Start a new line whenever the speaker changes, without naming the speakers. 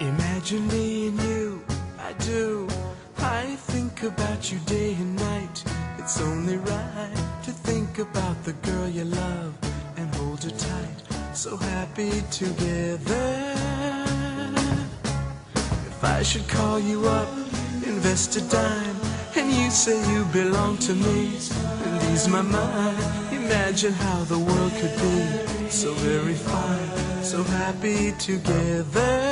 Imagine me and you, I do. I think about you day and night. It's only right to think about the girl you love and hold her tight. So happy together. If I should call you up, invest a dime, and you say you belong to me, ease my mind. Imagine how the world could be so very fine, so happy together.